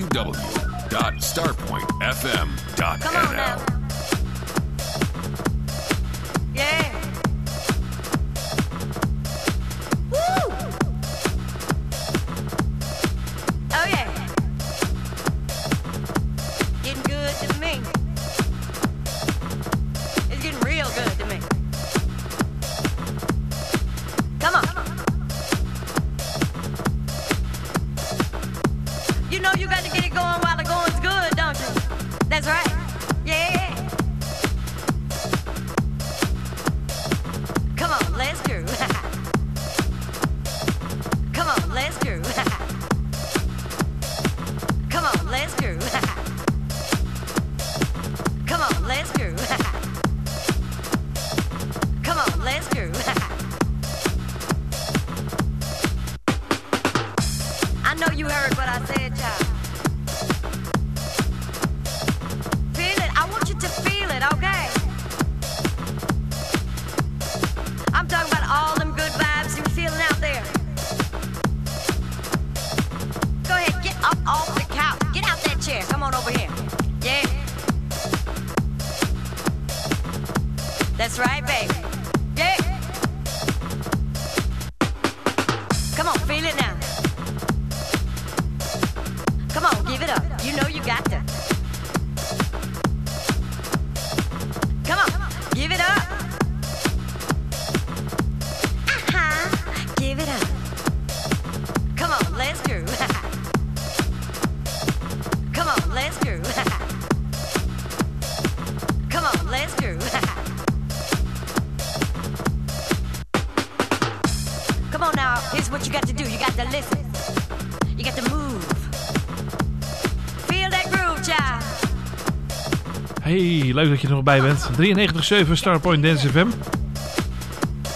www.starpointfm. That's right, babe. leuk dat je er nog bij bent. 93.7 Starpoint Dance FM.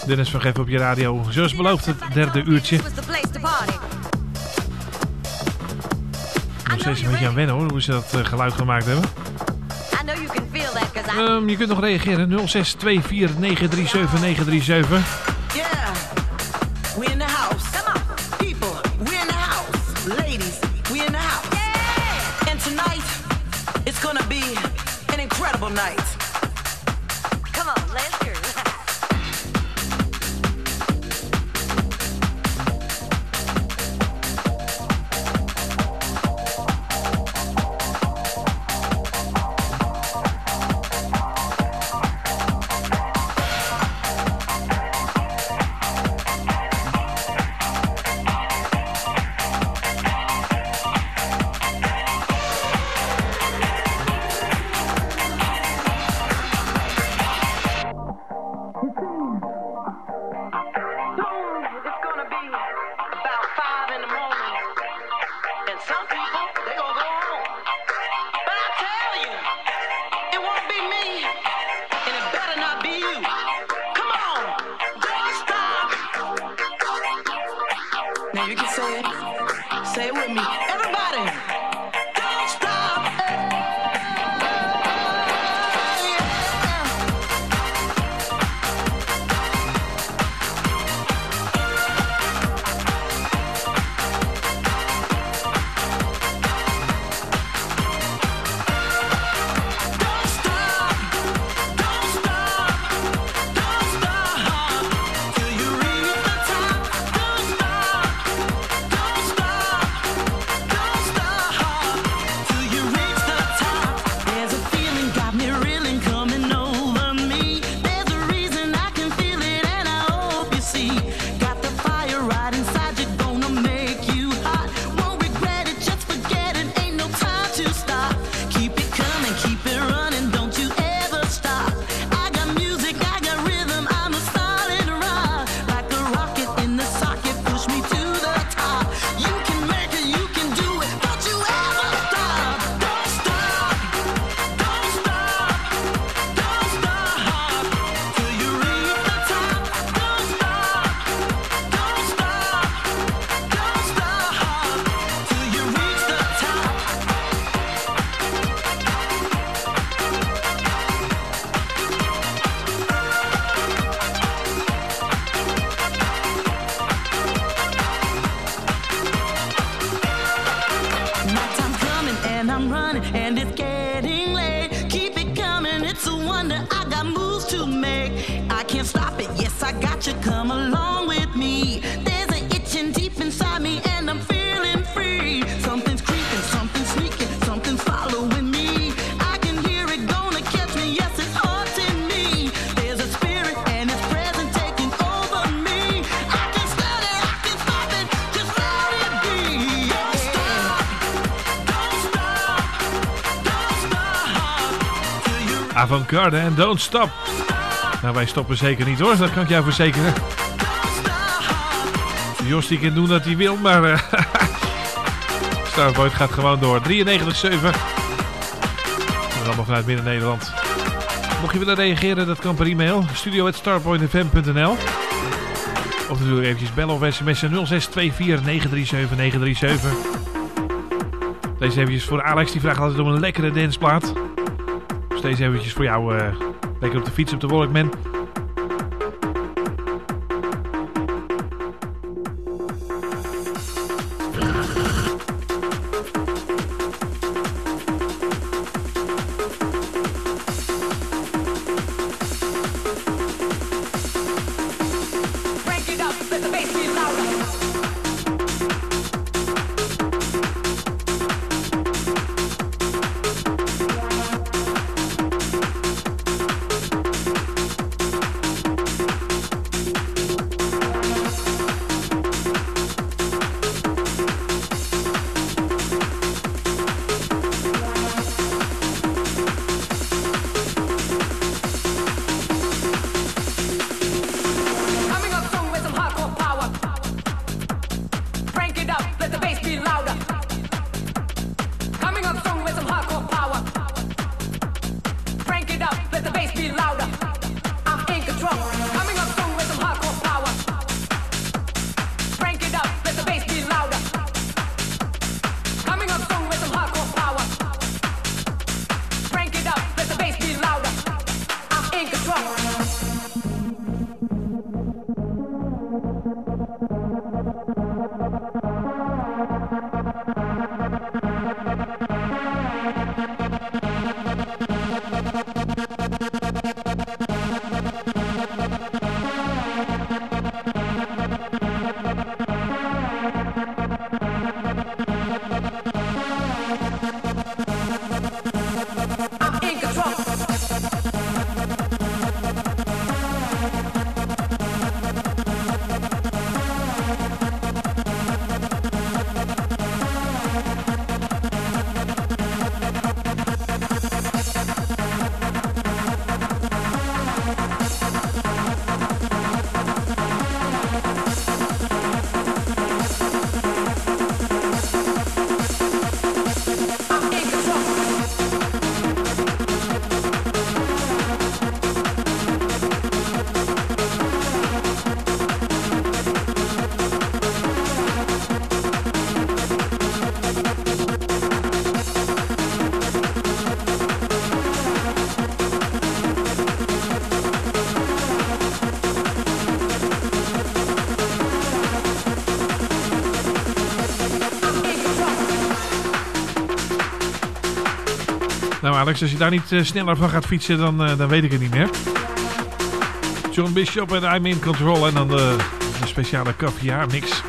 Dennis van Geef op je radio. Zoals beloofd het derde uurtje. Nog steeds een beetje aan wennen hoor, hoe ze dat eh, geluid gemaakt hebben. Ehm, je kunt nog reageren. 0624937937. Thank you. Running and it's getting late. Keep it coming, it's a wonder. I got moves to make. I can't stop it. Yes, I got you. Come along with Avant-garde en Don't Stop. Nou, wij stoppen zeker niet hoor, dat kan ik jou verzekeren. Jos die kan doen dat hij wil, maar eh Starpoint gaat gewoon door. 93,7. En allemaal vanuit Midden-Nederland. Mocht je willen reageren, dat kan per e-mail. studio.starpointfm.nl Of natuurlijk eventjes bellen of sms'en 0624 937 937. Deze eventjes voor Alex, die vraagt altijd om een lekkere danceplaat. Deze eventjes voor jou, eh, lekker op de fiets op de Walkman. Nou Alex, als je daar niet eh, sneller van gaat fietsen, dan, eh, dan weet ik het niet meer. John Bishop en I'm in Control en dan de, de speciale caviar mix.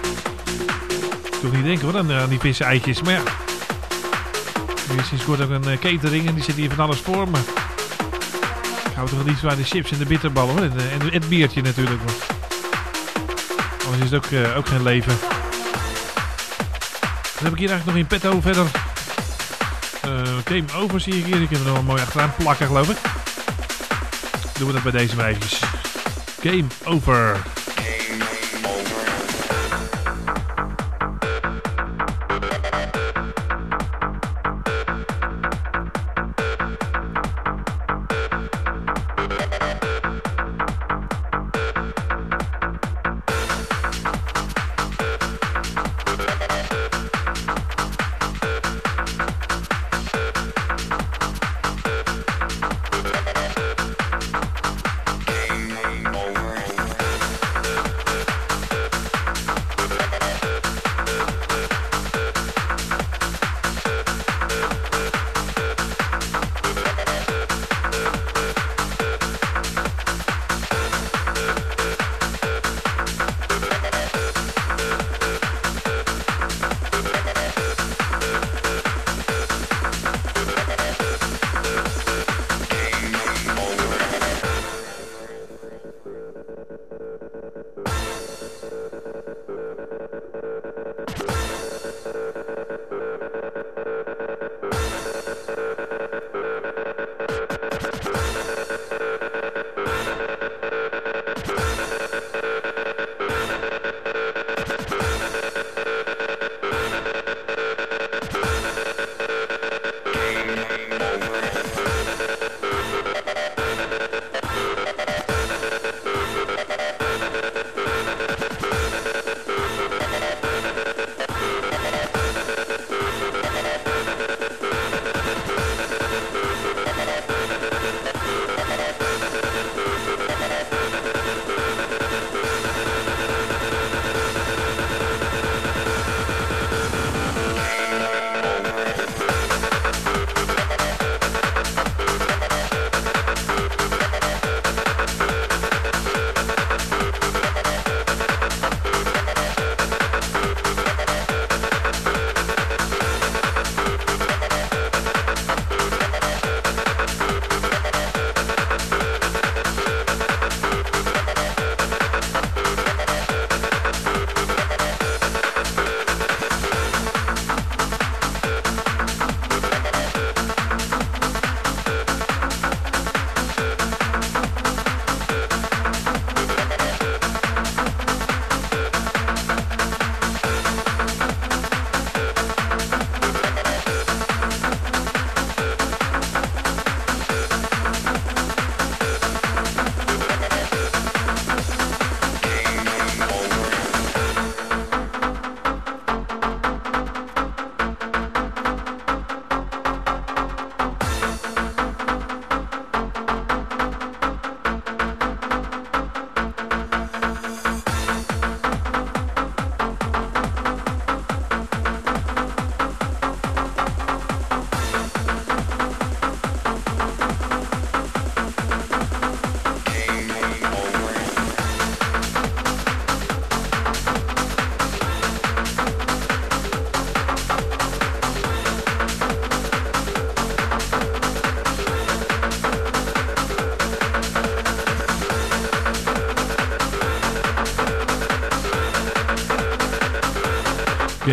Toch niet denken hoor, aan, die visse eitjes. Maar ja, nu is sinds kort ook een eh, catering en die zit hier van alles voor. Maar ik hou toch niet aan de chips en de bitterballen. En, eh, het biertje natuurlijk. hoor. Anders is het ook, eh, ook geen leven. Dan heb ik hier eigenlijk nog in petto verder. Eh, game over zie ik hier. Ik heb er nog een mooi achteraan plakken geloof ik. Doen we dat bij deze eventjes. Game over.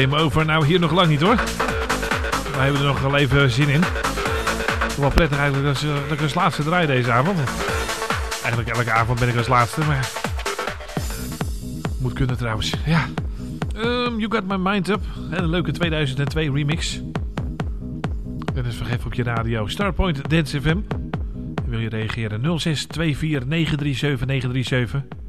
Game over. Nou, hier nog lang niet hoor. Wij hebben er nog wel even zin in. Wel prettig eigenlijk dat, ik als laatste draai deze avond. Eigenlijk elke avond ben ik als laatste, maar... Moet kunnen trouwens. Ja. Ehm, you Got My Mind Up. En een leuke 2002 remix. Dennis Vergeef op je radio. Starpoint Dance FM. Wil je reageren? 06 24 937 937.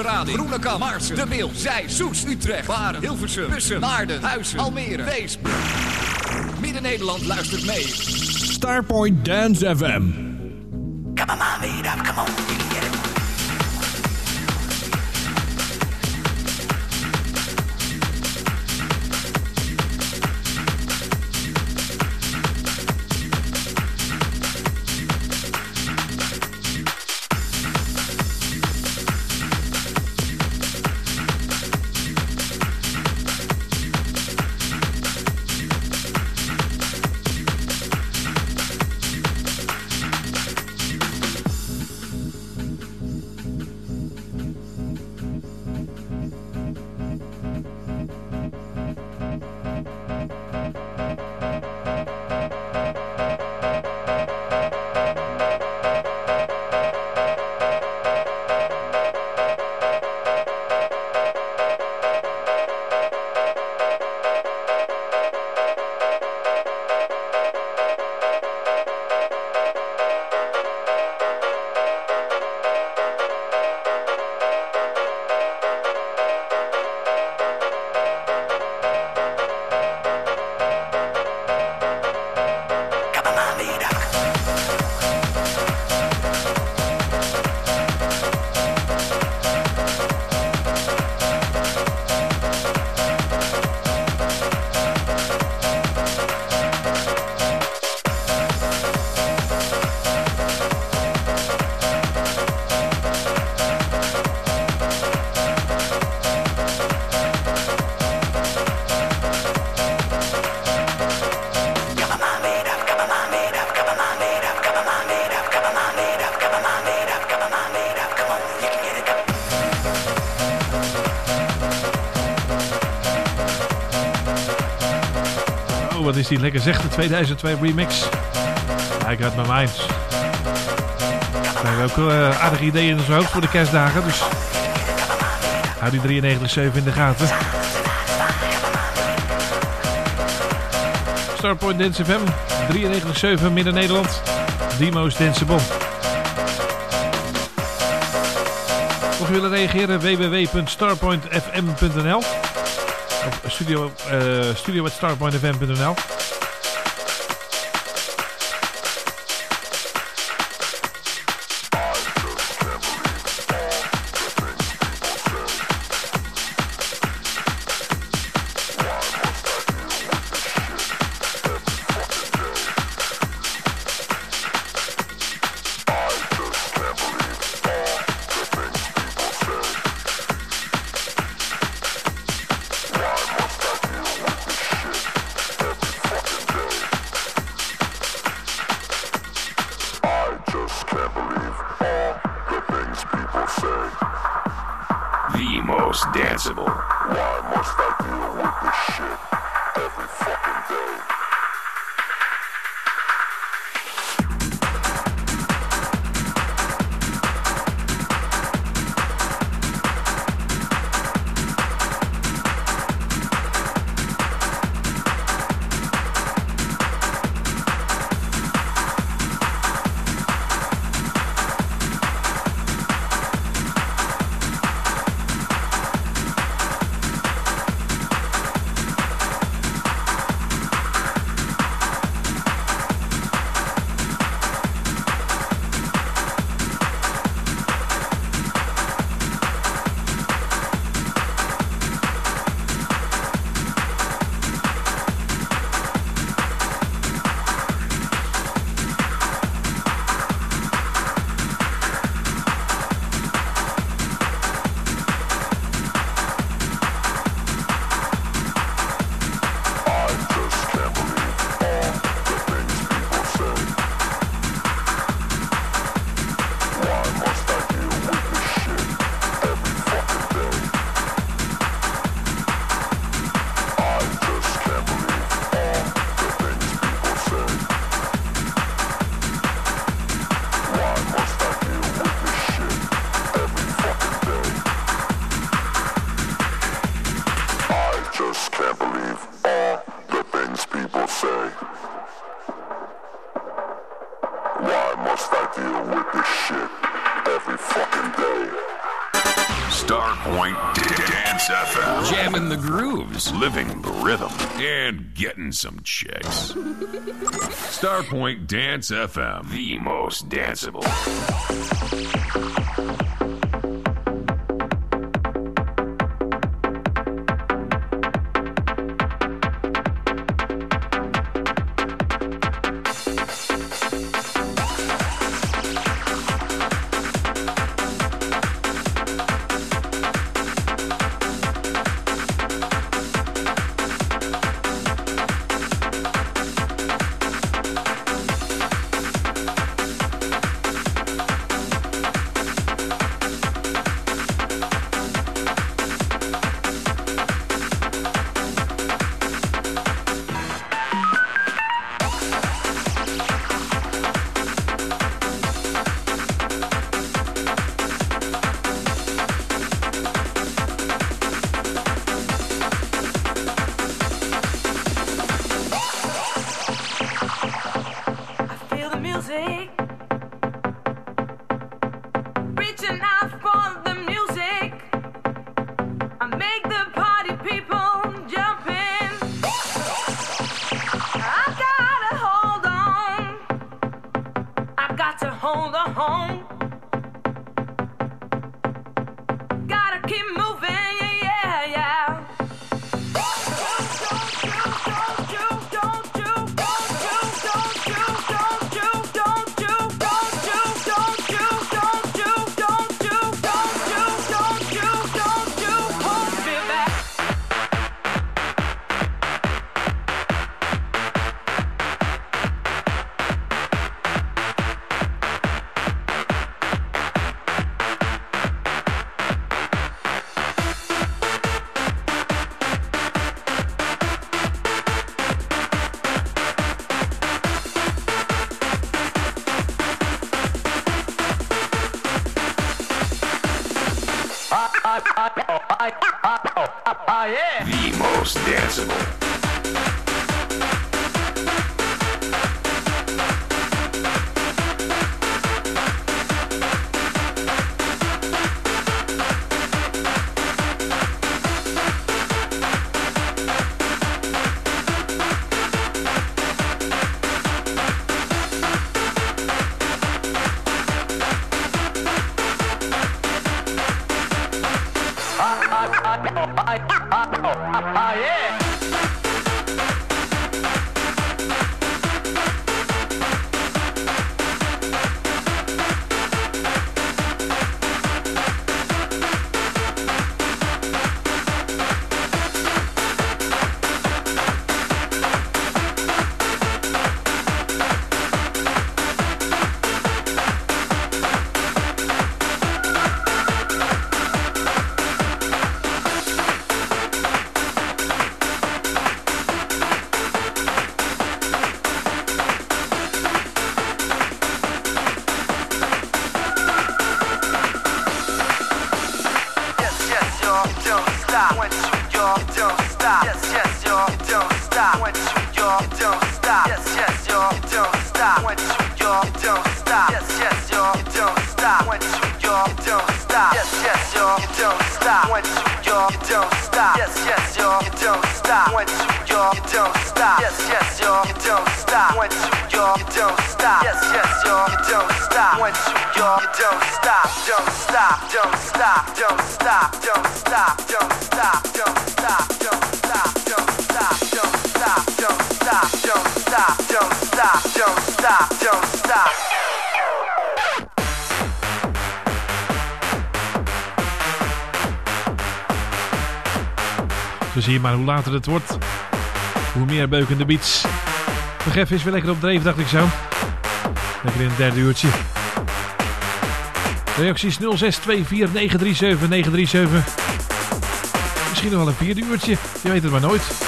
Rading, Groenekan, Maarsen, De Wil, Zij, Soest, Utrecht, Baren, Hilversum, Bussum, Naarden, Huizen, Almere, Wees. Midden-Nederland luistert mee. Starpoint Dance FM. Die lekker zeg, de 2002 remix. I got my mind. We hebben ook uh, aardige ideeën in ons hoofd voor de kerstdagen, dus... Hou die 93.7 in de gaten. Starpoint Dance FM, 93.7 Midden-Nederland. Dimo's Dansable. Mocht je willen reageren, www.starpointfm.nl of studio, uh, studio.starpointfm.nl The some chicks. Starpoint Dance FM, the most danceable. het wordt, hoe meer beukende beats. Vergef is weer lekker op dreef, dacht ik zo. Lekker in het derde uurtje. Reacties 0624937937. Misschien nog wel een vierde uurtje, je weet het maar nooit.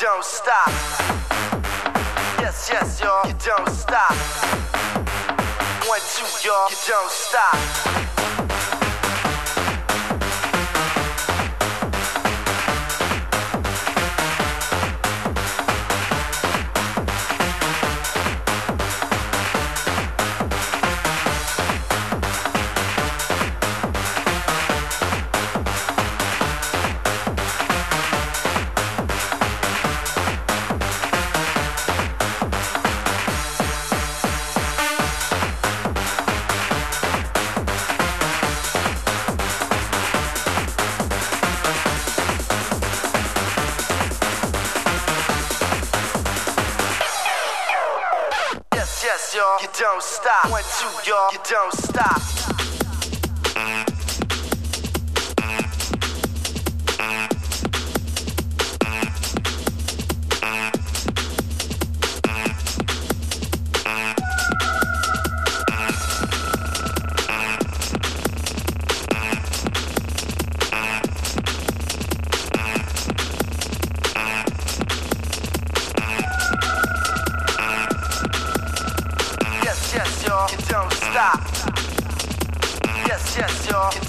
Don't stop. Yes, yes, y'all, you don't stop. One, two, y'all, you don't stop. One, two, y'all, you don't stop.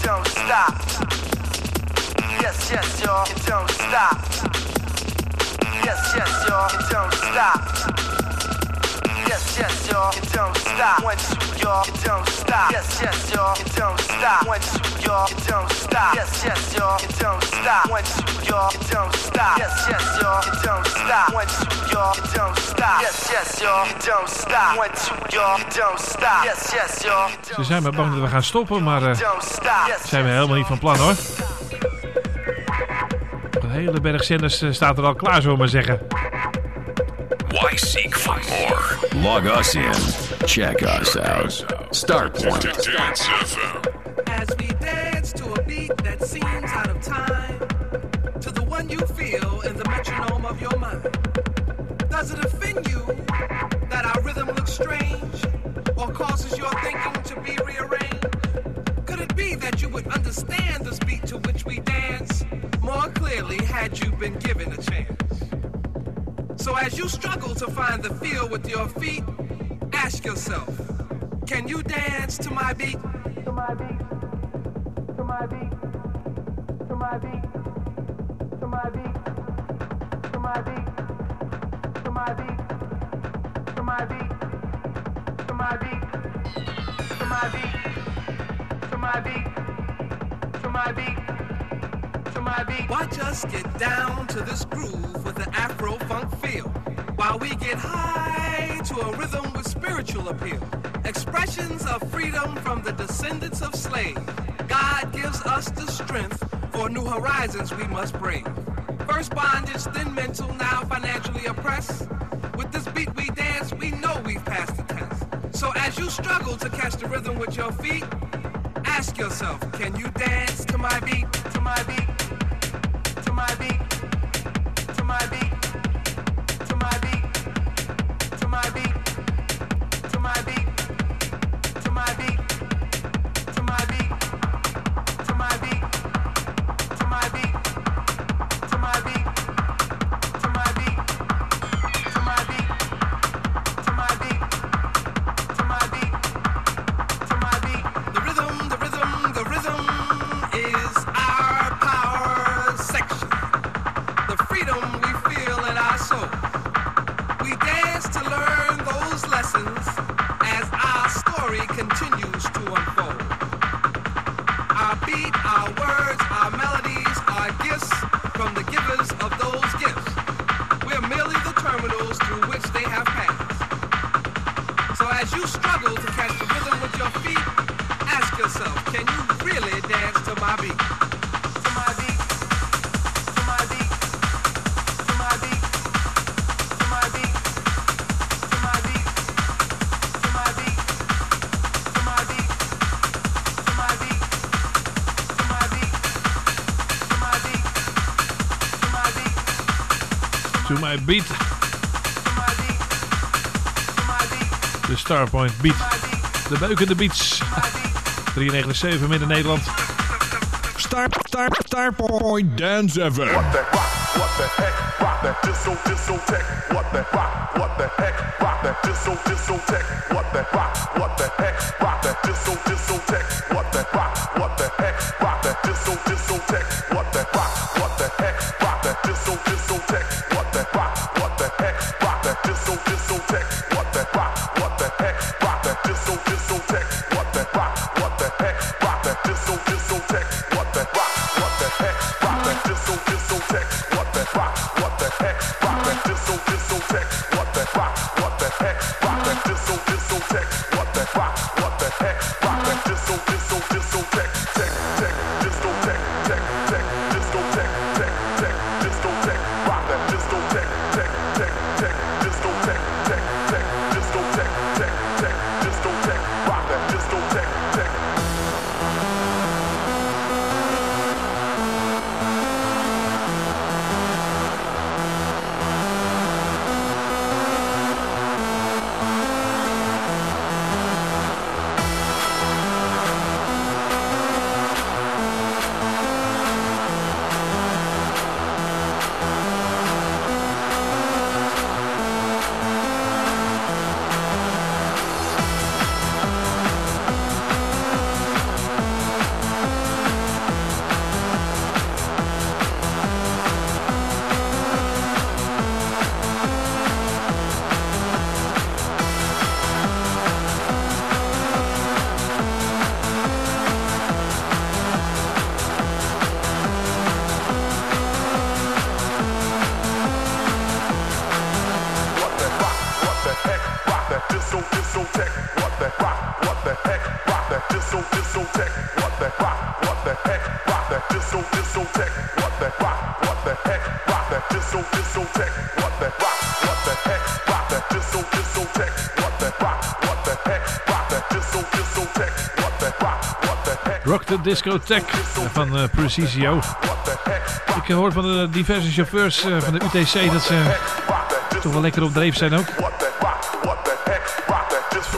Don't stop. Yes, yes, y'all, you don't stop. Yes, yes, y'all, you don't stop. Yes, yes, y'all, you don't stop. One, two, y'all, don't stop. Yes, yes, y'all, you don't stop. One, two, y'all, you don't stop. Yes, yes, y'all, you don't stop. One, two, y'all, you don't stop. Yes, yes, y'all, you don't stop. One, two, y'all, you don't stop. Yes, yes, y'all, you don't stop. One, two, y'all, you don't stop. Yes, yes, y'all, you Ze zijn maar bang dat we gaan stoppen, maar eh don't stop. Yes, zijn we helemaal niet van plan hoor. Een hele berg zenders eh, staat er al klaar, we maar zeggen. Why seek for more? Log us in. Check us out. Starpoint. Dance FM. As we dance to a beat that seems out of time, to the one you feel in the metronome of your mind. Does it offend you that our rhythm looks strange or causes your thinking to be rearranged? Could it be that you would understand the beat to which we dance more clearly had you been given a chance? So as you struggle to find the feel with your feet, ask yourself, can you dance to my beat? To my beat. To my beat. To my beat. To my beat. To my beat. To my beat. To my beat. To my beat. To my beat. To my beat. To my beat. My beat. Watch us get down to this groove with the Afro funk feel. While we get high to a rhythm with spiritual appeal. Expressions of freedom from the descendants of slaves. God gives us the strength for new horizons we must brave. First bondage, then mental, now financially oppressed. With this beat we dance, we know we've passed the test. So as you struggle to catch the rhythm with your feet, ask yourself, can you dance to my beat? To my beat? my be. My beat. De Starpoint Beat. De beukende beats. 397 midden Nederland. Star, Star, Starpoint Dance FM. What the rock? What the heck? Rock that disco discotheque. What the rock? What the heck? Rock that disco discotheque. What the rock? What the heck? Rock that disco discotheque. Rock the Discotheque van eh, Precisio. Ik hoor van de diverse chauffeurs eh, van de UTC dat ze toch wel lekker op dreef zijn ook.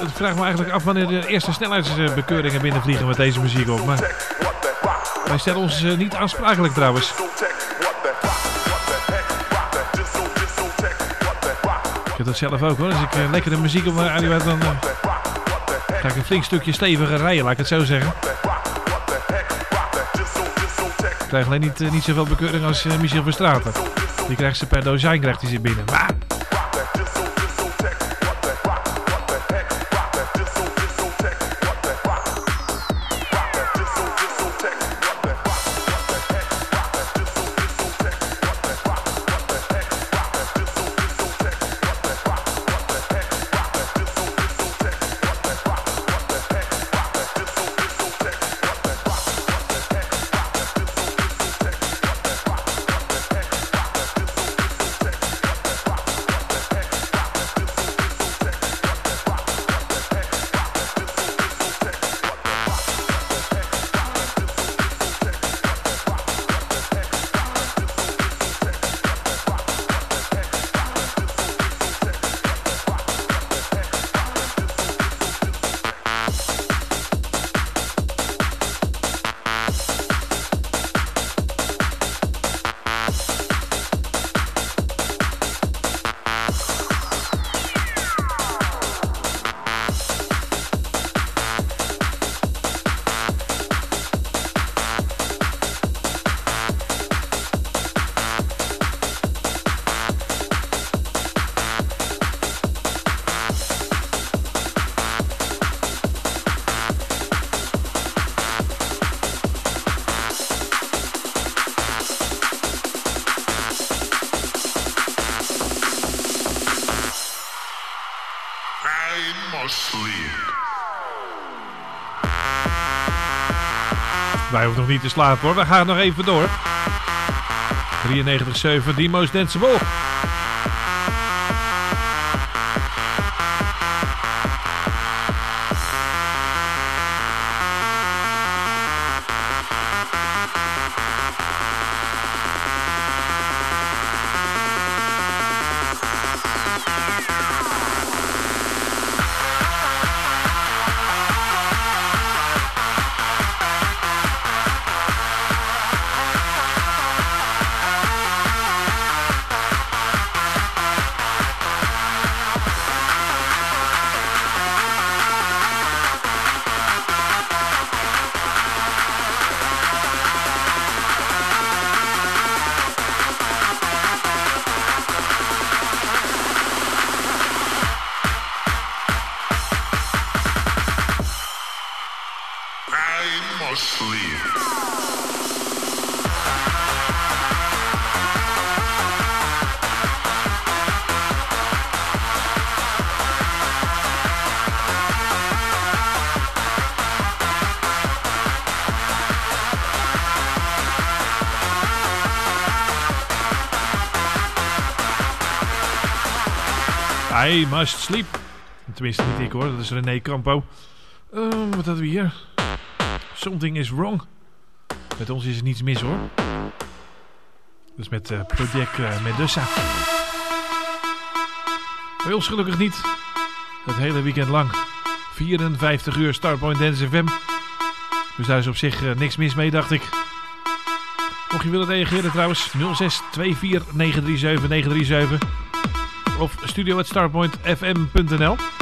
Ik vraag me eigenlijk af wanneer de eerste snelheidsbekeuringen binnenvliegen met deze muziek op. Maar wij stellen ons eh, niet aansprakelijk trouwens. Heb dat zelf ook hoor. Als ik eh, lekkere muziek op mijn radio dan eh, ga ik een flink stukje steviger rijden, laat ik het zo zeggen. Ik krijg alleen niet, eh, niet zoveel bekeuring als Michel Verstraeten. Die krijgt ze per dozijn krijgt hij ze binnen. Maar nog niet te slapen hoor. We gaan nog even door. 93.7, The Most Danceable. I must sleep. Tenminste, niet ik hoor, dat is René Campo. Ehm, wat hadden we hier? Something is wrong. Met ons is er niets mis hoor. Dus met eh, Project eh, Medusa. Bij ons gelukkig niet. Het hele weekend lang. 54 uur Starpoint Dance FM. Dus daar is op zich eh, niks mis mee, dacht ik. Mocht je willen reageren trouwens, 06 24 937 937 of studio.starpointfm.nl.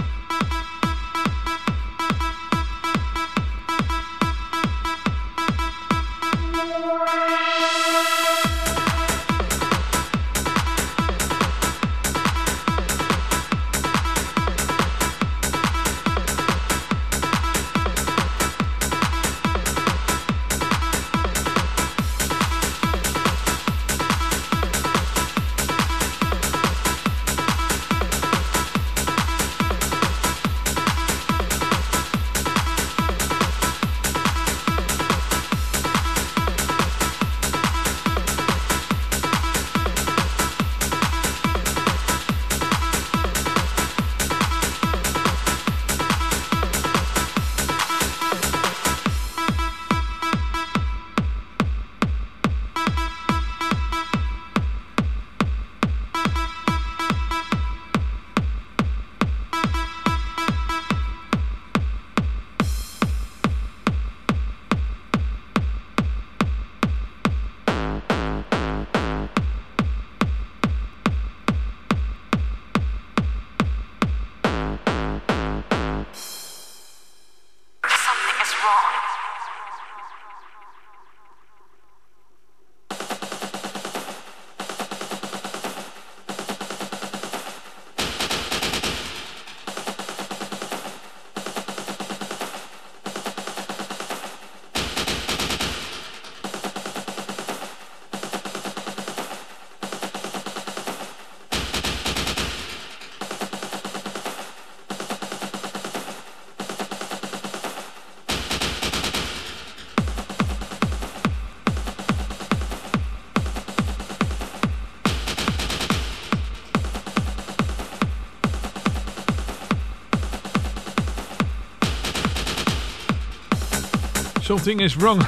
Something is wrong.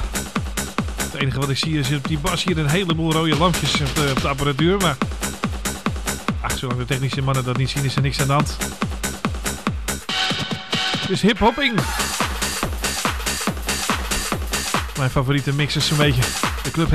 Het enige wat ik zie is op die bas hier een heleboel rode lampjes op de, apparatuur. Maar ach, zolang de technische mannen dat niet zien is er niks aan de hand. Is hip-hopping. Mijn favoriete mix is zo'n beetje de Club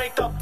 Wake up.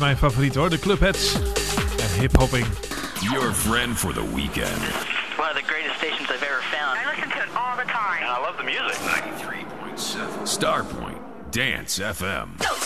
Mijn favoriet hoor, de Clubheads. En hip-hopping. Your friend for the weekend. One of the greatest stations I've ever found. I listen to it all the time. And I love the music. 93.7 Starpoint Dance FM.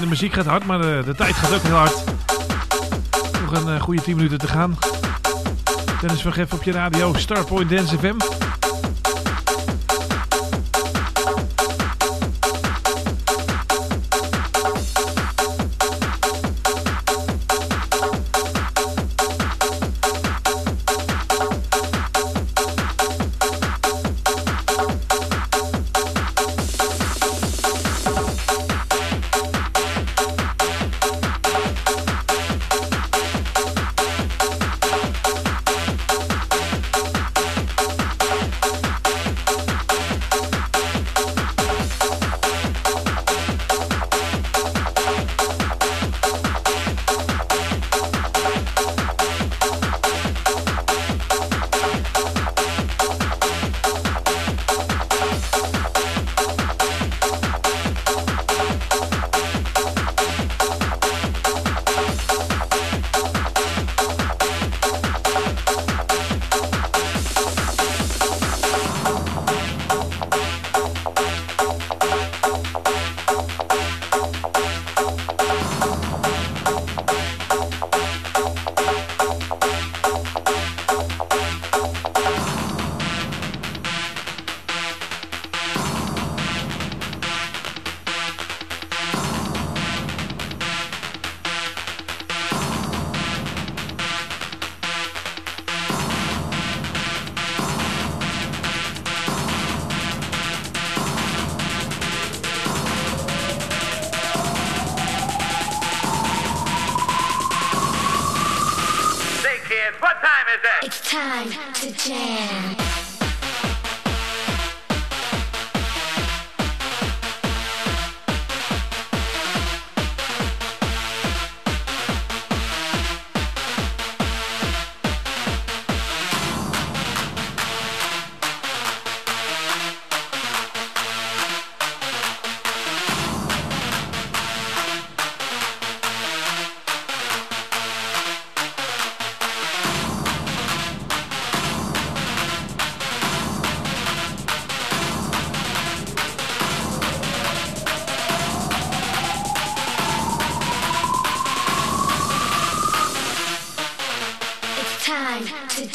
De muziek gaat hard, maar de, de tijd gaat ook heel hard. Nog een eh, goede 10 minuten te gaan. Dennis van Geff op je radio, Starpoint Dance FM.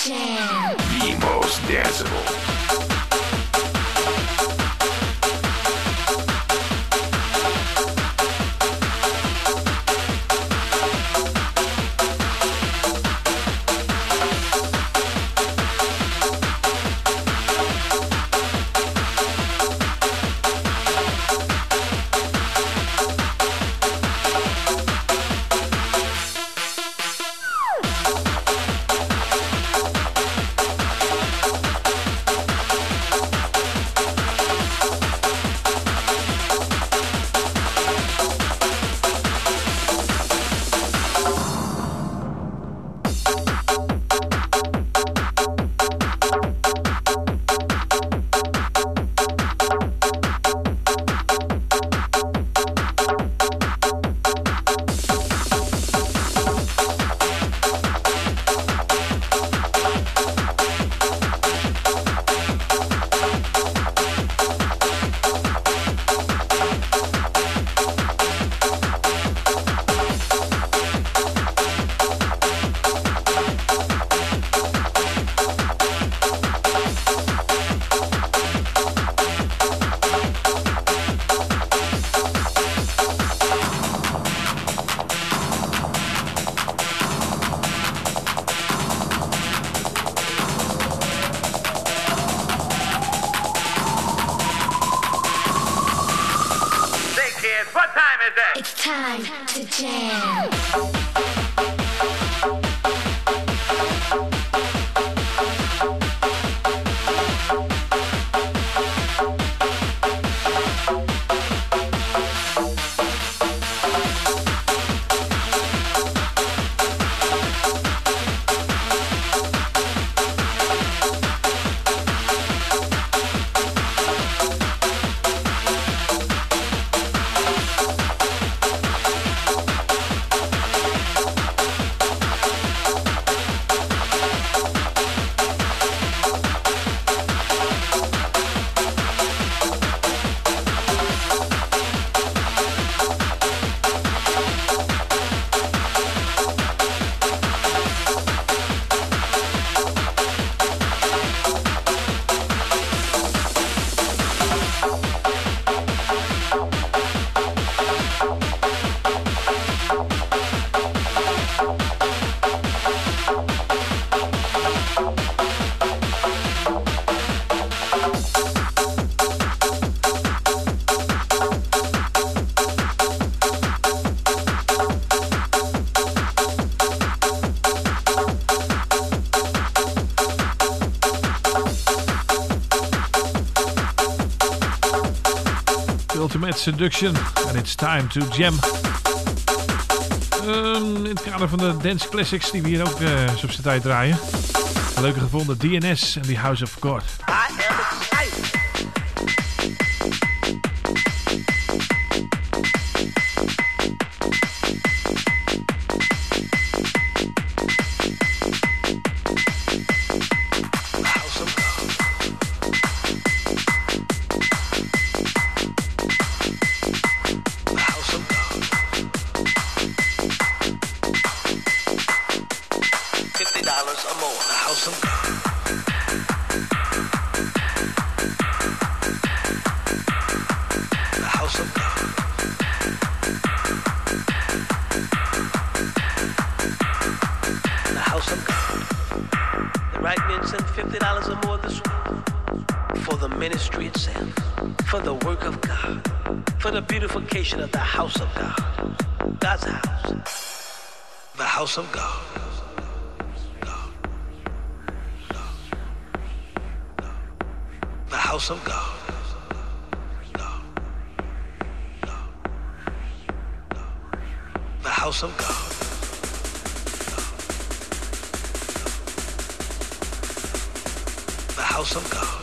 Jam. The most danceable. Seduction. and it's time to jam. Ehm, in het kader van de Dance Classics die we hier ook uh, op zijn tijd draaien. Leuke gevonden, DNS en die House of God. streets and for the work of God, for the beautification of the house of God, God's house, the house of God. The house of God. The house of God. the house of God.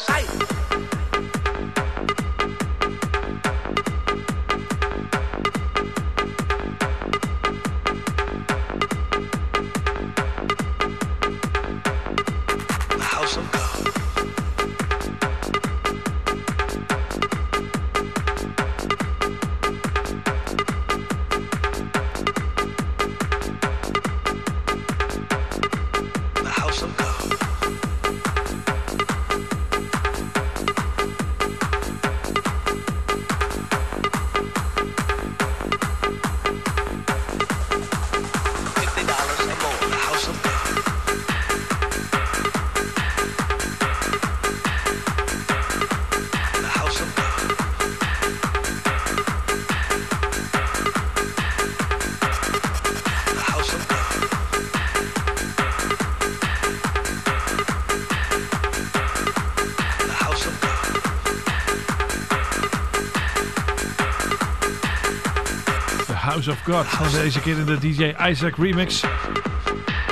God. Van deze keer in de DJ Isaac remix.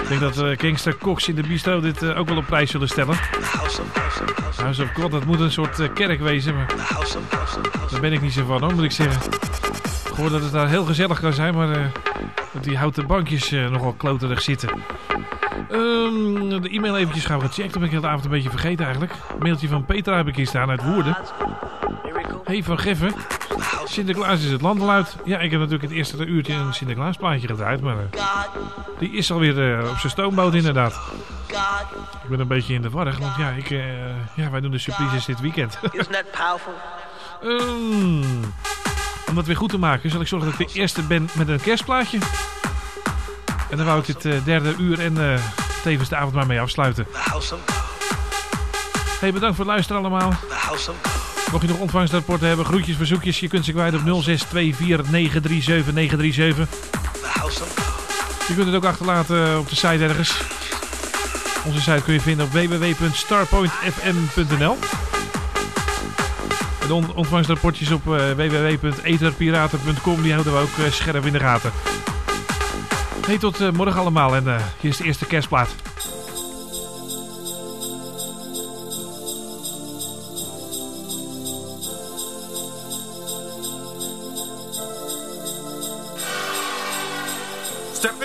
Ik denk dat eh, Gangster Cox in de bistro dit eh, ook wel op prijs zullen stellen. House of God, dat moet een soort eh, kerk wezen. Maar daar ben ik niet zo van hoor, moet ik zeggen. Ik hoor dat het daar heel gezellig kan zijn, maar dat die houten bankjes nogal kloterig zitten. Ehm, de e-mail eventjes gauw gecheckt. Dat ben ik de avond een beetje vergeten eigenlijk. Een mailtje van Petra heb ik hier staan uit Woerden. Hey van Geffen. Sinterklaas is het land uit. Ja, ik heb natuurlijk het eerste uurtje een Sinterklaas plaatje gedraaid. Maar eh, die is alweer eh, op zijn stoomboot inderdaad. Ik ben een beetje in de war. Want ja, ik, eh, ja, wij doen de surprises dit weekend. Isn't that powerful? Ehm, om dat weer goed te maken zal ik zorgen dat ik de eerste ben met een kerstplaatje. En dan wou ik dit derde uur en tevens de avond maar mee afsluiten. Hey, bedankt voor het luisteren allemaal. Mocht je nog ontvangstrapporten hebben, groetjes, verzoekjes, je kunt ze kwijt op 0624937937. The house of God. Je kunt het ook achterlaten op de site ergens. Onze site kun je vinden op www.starpointfm.nl. De on- ontvangstrapportjes op eh, www.etherpiraten.com, die houden we ook eh, scherp in de gaten. Hey, tot eh, morgen allemaal en hier is de eerste kerstplaat.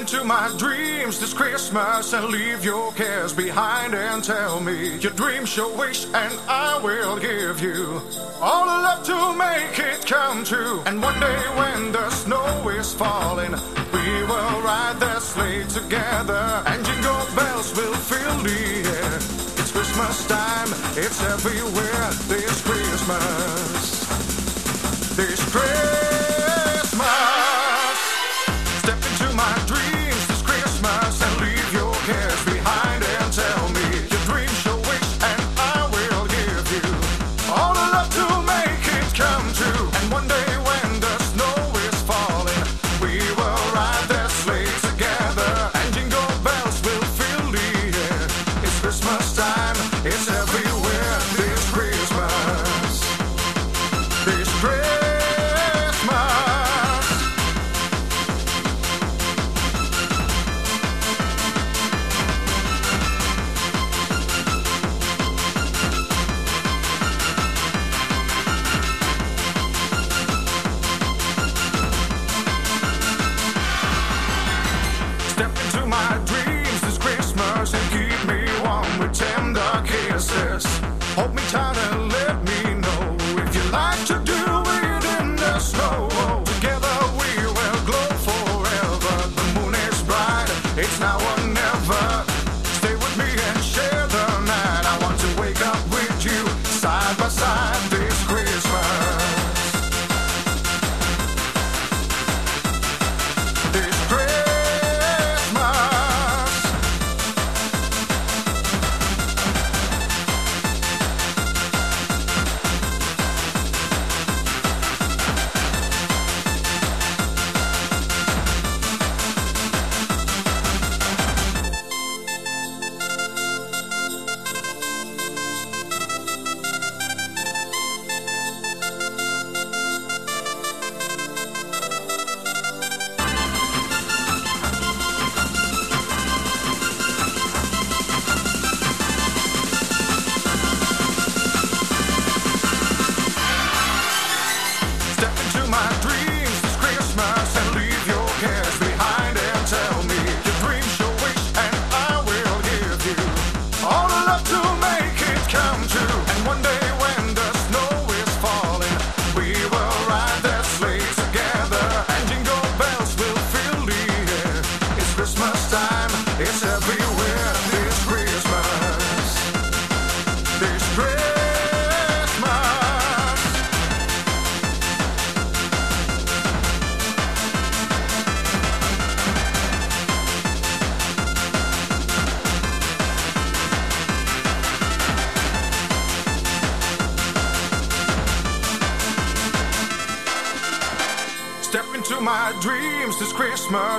Into my dreams this Christmas and leave your cares behind and tell me your dreams, your wish, and I will give you all the love to make it come true. And one day when the snow is falling, we will ride that sleigh together, and jingle bells will fill the air. It's Christmas time, it's everywhere. This Christmas, this Christmas.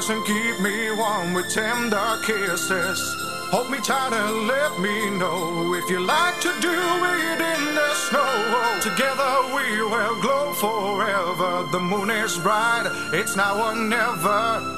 And keep me warm with tender kisses. Hold me tight and let me know if you like to do it in the snow. Together we will glow forever. The moon is bright, it's now or never.